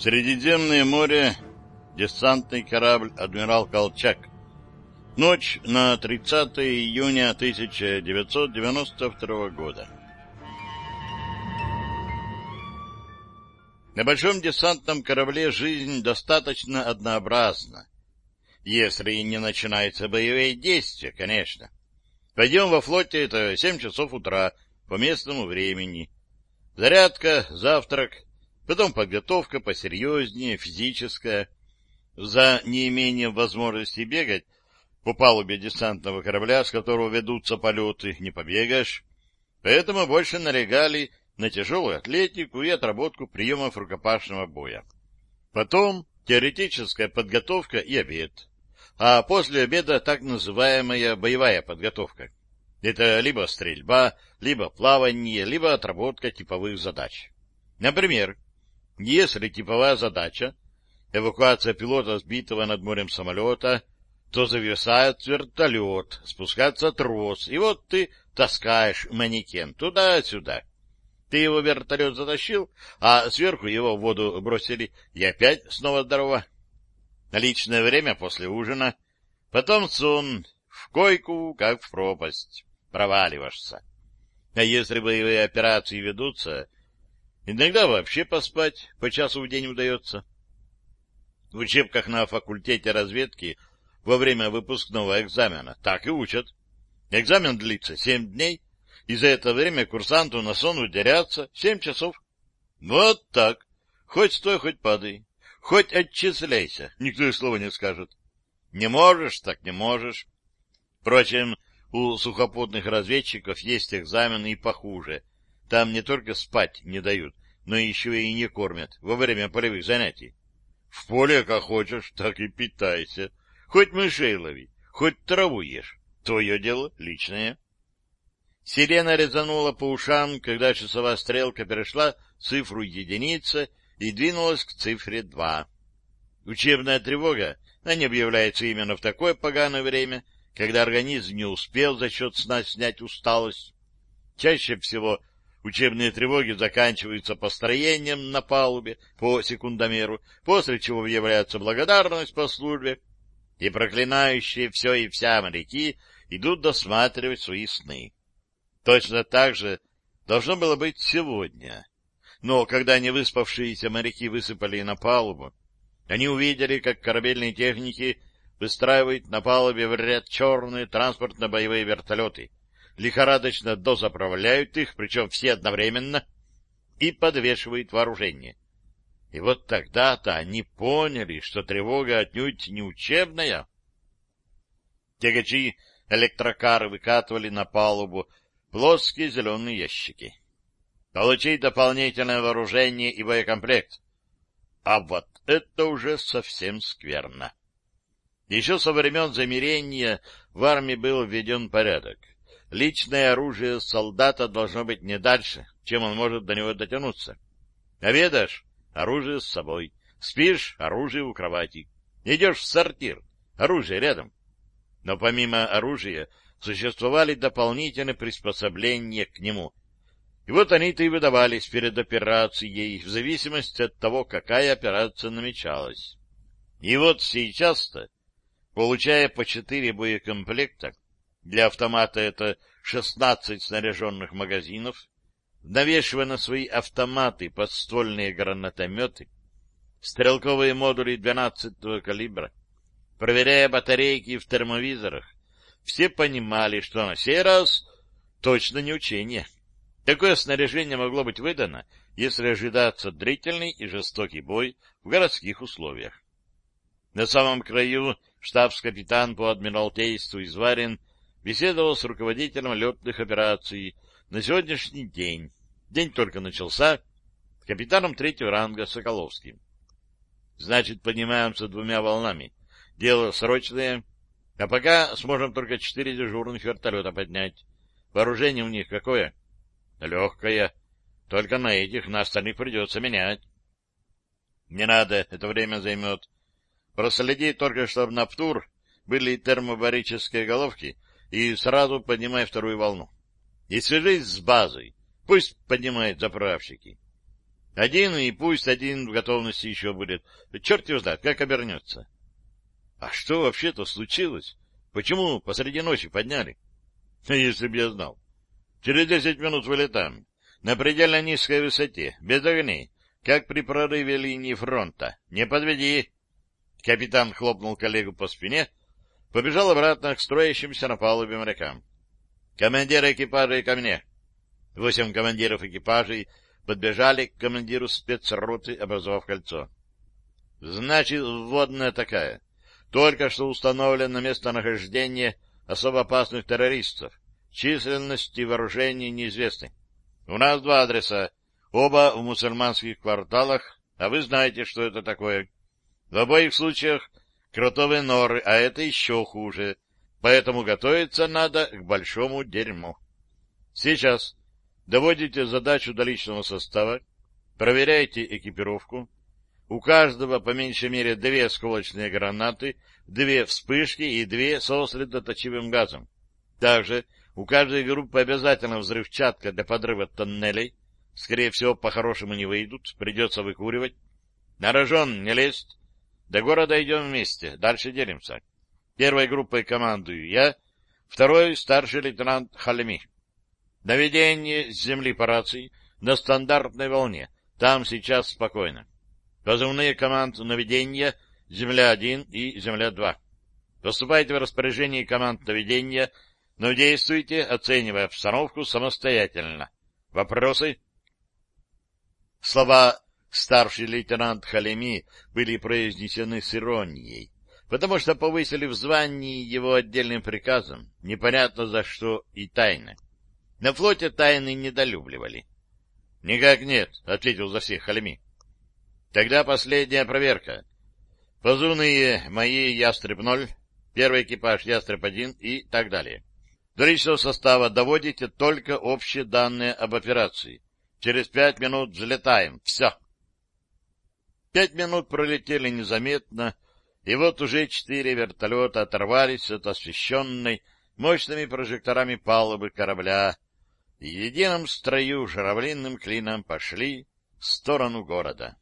Средиземное море, десантный корабль «Адмирал Колчак». Ночь на 30 июня 1992 года. На большом десантном корабле жизнь достаточно однообразна. Если не начинаются боевые действия, конечно. Пойдем во флоте, это 7 часов утра по местному времени. Зарядка, завтрак, потом подготовка посерьезнее, физическая. За неимением возможности бегать по палубе десантного корабля, с которого ведутся полеты, не побегаешь. Поэтому больше налегали на тяжелую атлетику и отработку приемов рукопашного боя. Потом теоретическая подготовка и обед. А после обеда так называемая боевая подготовка. Это либо стрельба, либо плавание, либо отработка типовых задач. Например, если типовая задача — эвакуация пилота, сбитого над морем самолета, то зависает вертолет, спускается трос, и вот ты таскаешь манекен туда-сюда. Ты его вертолет затащил, а сверху его в воду бросили, и опять снова здорово. Личное время после ужина, потом сон, в койку, как в пропасть, проваливаешься. А если боевые операции ведутся, Иногда вообще поспать по часу в день удается. В учебках на факультете разведки во время выпускного экзамена так и учат. Экзамен длится семь дней, и за это время курсанту на сон ударяться семь часов. Вот так. Хоть стой, хоть падай. Хоть отчисляйся, никто и слова не скажет. Не можешь, так не можешь. Впрочем, у сухопутных разведчиков есть экзамены и похуже. Там не только спать не дают, но еще и не кормят во время полевых занятий. В поле как хочешь, так и питайся. Хоть мышей лови, хоть траву ешь. Твое дело личное. Сирена резанула по ушам, когда часовая стрелка перешла цифру единица и двинулась к цифре два. Учебная тревога, она объявляется именно в такое поганое время, когда организм не успел за счет сна снять усталость. Чаще всего Учебные тревоги заканчиваются построением на палубе по секундомеру, после чего является благодарность по службе, и проклинающие все и вся моряки идут досматривать свои сны. Точно так же должно было быть сегодня. Но когда невыспавшиеся моряки высыпали на палубу, они увидели, как корабельные техники выстраивают на палубе в ряд черные транспортно-боевые вертолеты — лихорадочно дозаправляют их, причем все одновременно, и подвешивают вооружение. И вот тогда-то они поняли, что тревога отнюдь не учебная. Тягачи электрокары выкатывали на палубу плоские зеленые ящики. Получить дополнительное вооружение и боекомплект. А вот это уже совсем скверно. Еще со времен замирения в армии был введен порядок личное оружие солдата должно быть не дальше, чем он может до него дотянуться. Обедаешь — оружие с собой. Спишь — оружие у кровати. Идешь в сортир — оружие рядом. Но помимо оружия существовали дополнительные приспособления к нему. И вот они-то и выдавались перед операцией, в зависимости от того, какая операция намечалась. И вот сейчас-то, получая по четыре боекомплекта, для автомата это 16 снаряженных магазинов, навешивая на свои автоматы подствольные гранатометы, стрелковые модули 12-го калибра, проверяя батарейки в термовизорах, все понимали, что на сей раз точно не учение. Такое снаряжение могло быть выдано, если ожидаться длительный и жестокий бой в городских условиях. На самом краю штабс-капитан по адмиралтейству Изварин беседовал с руководителем летных операций на сегодняшний день. День только начался, капитаном третьего ранга Соколовским. Значит, поднимаемся двумя волнами. Дело срочное, а пока сможем только четыре дежурных вертолета поднять. Вооружение у них какое? Легкое. Только на этих, на остальных придется менять. Не надо, это время займет. Проследи только, чтобы на ПТУР были термобарические головки — и сразу поднимай вторую волну. И свяжись с базой. Пусть поднимают заправщики. Один, и пусть один в готовности еще будет. Черт его знает, как обернется. А что вообще-то случилось? Почему посреди ночи подняли? Если б я знал. Через десять минут вылетаем. На предельно низкой высоте, без огней, как при прорыве линии фронта. Не подведи. Капитан хлопнул коллегу по спине, побежал обратно к строящимся на палубе морякам. Командиры экипажей ко мне. Восемь командиров экипажей подбежали к командиру спецроты, образовав кольцо. Значит, вводная такая. Только что установлено местонахождение особо опасных террористов. Численность и вооружение неизвестны. У нас два адреса, оба в мусульманских кварталах, а вы знаете, что это такое. В обоих случаях кротовые норы, а это еще хуже. Поэтому готовиться надо к большому дерьму. Сейчас доводите задачу до личного состава, проверяете экипировку. У каждого по меньшей мере две сколочные гранаты, две вспышки и две со средоточивым газом. Также у каждой группы обязательно взрывчатка для подрыва тоннелей. Скорее всего, по-хорошему не выйдут, придется выкуривать. На рожон не лезть. До города идем вместе, дальше делимся. Первой группой командую я, второй — старший лейтенант Халеми. Наведение с земли по рации на стандартной волне. Там сейчас спокойно. Позывные команд наведения «Земля-1» и «Земля-2». Поступайте в распоряжение команд наведения, но действуйте, оценивая обстановку самостоятельно. Вопросы? Слова «старший лейтенант Халеми» были произнесены с иронией, потому что повысили в звании его отдельным приказом, непонятно за что и тайно. На флоте тайны недолюбливали. — Никак нет, — ответил за всех Халими. — Тогда последняя проверка. Позывные мои «Ястреб-0», первый экипаж «Ястреб-1» и так далее. До личного состава доводите только общие данные об операции. Через пять минут взлетаем. Все. Пять минут пролетели незаметно, и вот уже четыре вертолета оторвались от освещенной мощными прожекторами палубы корабля, в едином строю журавлиным клином пошли в сторону города.